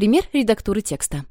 Пример редактуры текста.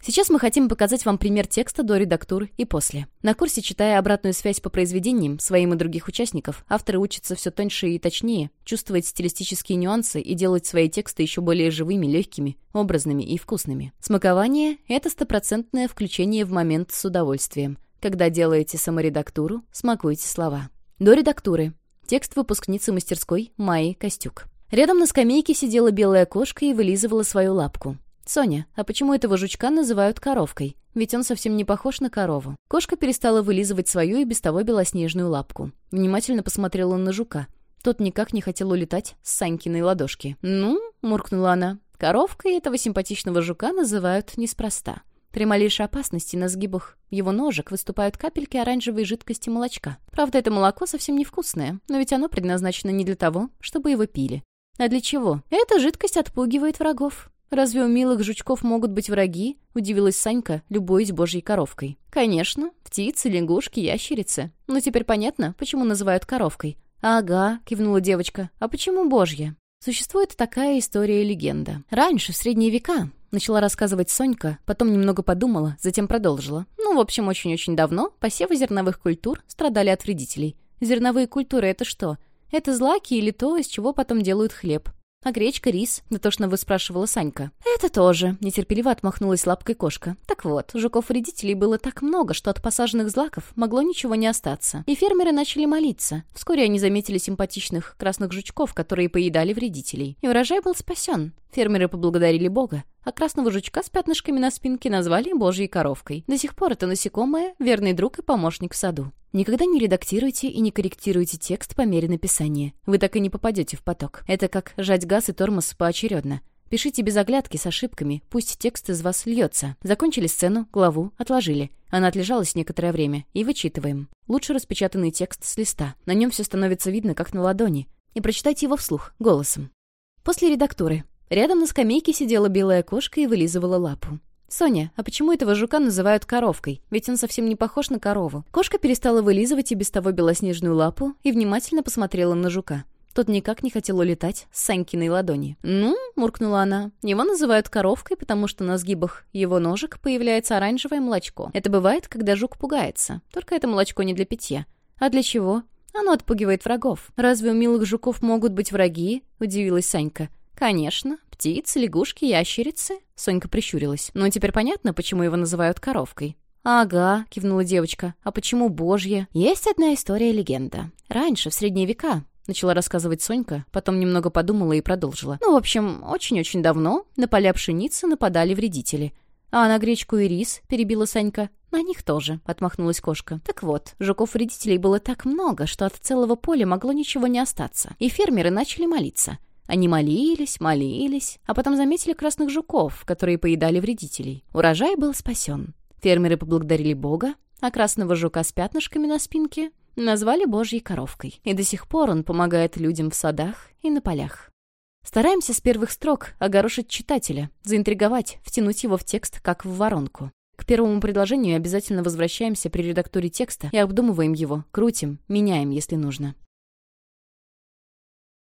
Сейчас мы хотим показать вам пример текста до редактуры и после. На курсе, читая обратную связь по произведениям своим и других участников, авторы учатся все тоньше и точнее чувствовать стилистические нюансы и делать свои тексты еще более живыми, легкими, образными и вкусными. Смакование — это стопроцентное включение в момент с удовольствием. Когда делаете саморедактуру, смакуйте слова. До редактуры. Текст выпускницы мастерской Майи Костюк. Рядом на скамейке сидела белая кошка и вылизывала свою лапку. «Соня, а почему этого жучка называют коровкой? Ведь он совсем не похож на корову». Кошка перестала вылизывать свою и без того белоснежную лапку. Внимательно посмотрела на жука. Тот никак не хотел улетать с Санькиной ладошки. «Ну», — муркнула она, — «коровкой этого симпатичного жука называют неспроста». При малейшей опасности на сгибах его ножек выступают капельки оранжевой жидкости молочка. Правда, это молоко совсем невкусное, но ведь оно предназначено не для того, чтобы его пили. А для чего? Эта жидкость отпугивает врагов. «Разве у милых жучков могут быть враги?» — удивилась Санька, любуясь божьей коровкой. «Конечно. Птицы, лягушки, ящерицы. Но теперь понятно, почему называют коровкой». «Ага», — кивнула девочка. «А почему божья?» Существует такая история и легенда. Раньше, в средние века, начала рассказывать Сонька, потом немного подумала, затем продолжила. Ну, в общем, очень-очень давно посевы зерновых культур страдали от вредителей. Зерновые культуры — это что? Это злаки или то, из чего потом делают хлеб. «А гречка, рис?» — дотошно выспрашивала Санька. «Это тоже», — нетерпеливо отмахнулась лапкой кошка. «Так вот, жуков-вредителей было так много, что от посаженных злаков могло ничего не остаться. И фермеры начали молиться. Вскоре они заметили симпатичных красных жучков, которые поедали вредителей. И урожай был спасен. Фермеры поблагодарили Бога, а красного жучка с пятнышками на спинке назвали божьей коровкой. До сих пор это насекомое — верный друг и помощник в саду. Никогда не редактируйте и не корректируйте текст по мере написания. Вы так и не попадете в поток. Это как жать газ и тормоз поочередно. Пишите без оглядки, с ошибками, пусть текст из вас льется. Закончили сцену, главу, отложили. Она отлежалась некоторое время, и вычитываем. Лучше распечатанный текст с листа. На нем все становится видно, как на ладони. И прочитайте его вслух, голосом. После редактуры. Рядом на скамейке сидела белая кошка и вылизывала лапу. «Соня, а почему этого жука называют коровкой? Ведь он совсем не похож на корову». Кошка перестала вылизывать и без того белоснежную лапу и внимательно посмотрела на жука. Тот никак не хотел улетать с Санькиной ладони. «Ну», — муркнула она, — «его называют коровкой, потому что на сгибах его ножек появляется оранжевое молочко. Это бывает, когда жук пугается. Только это молочко не для питья. А для чего? Оно отпугивает врагов. Разве у милых жуков могут быть враги?» — удивилась Санька. «Конечно. Птицы, лягушки, ящерицы?» Сонька прищурилась. «Ну, теперь понятно, почему его называют коровкой». «Ага», — кивнула девочка. «А почему божья?» «Есть одна история-легенда. Раньше, в средние века, начала рассказывать Сонька, потом немного подумала и продолжила. Ну, в общем, очень-очень давно на поля пшеницы нападали вредители. А на гречку и рис, перебила Санька. На них тоже, отмахнулась кошка. Так вот, жуков-вредителей было так много, что от целого поля могло ничего не остаться. И фермеры начали молиться. Они молились, молились, а потом заметили красных жуков, которые поедали вредителей. Урожай был спасен. Фермеры поблагодарили Бога, а красного жука с пятнышками на спинке назвали божьей коровкой. И до сих пор он помогает людям в садах и на полях. Стараемся с первых строк огорошить читателя, заинтриговать, втянуть его в текст, как в воронку. К первому предложению обязательно возвращаемся при редактуре текста и обдумываем его, крутим, меняем, если нужно.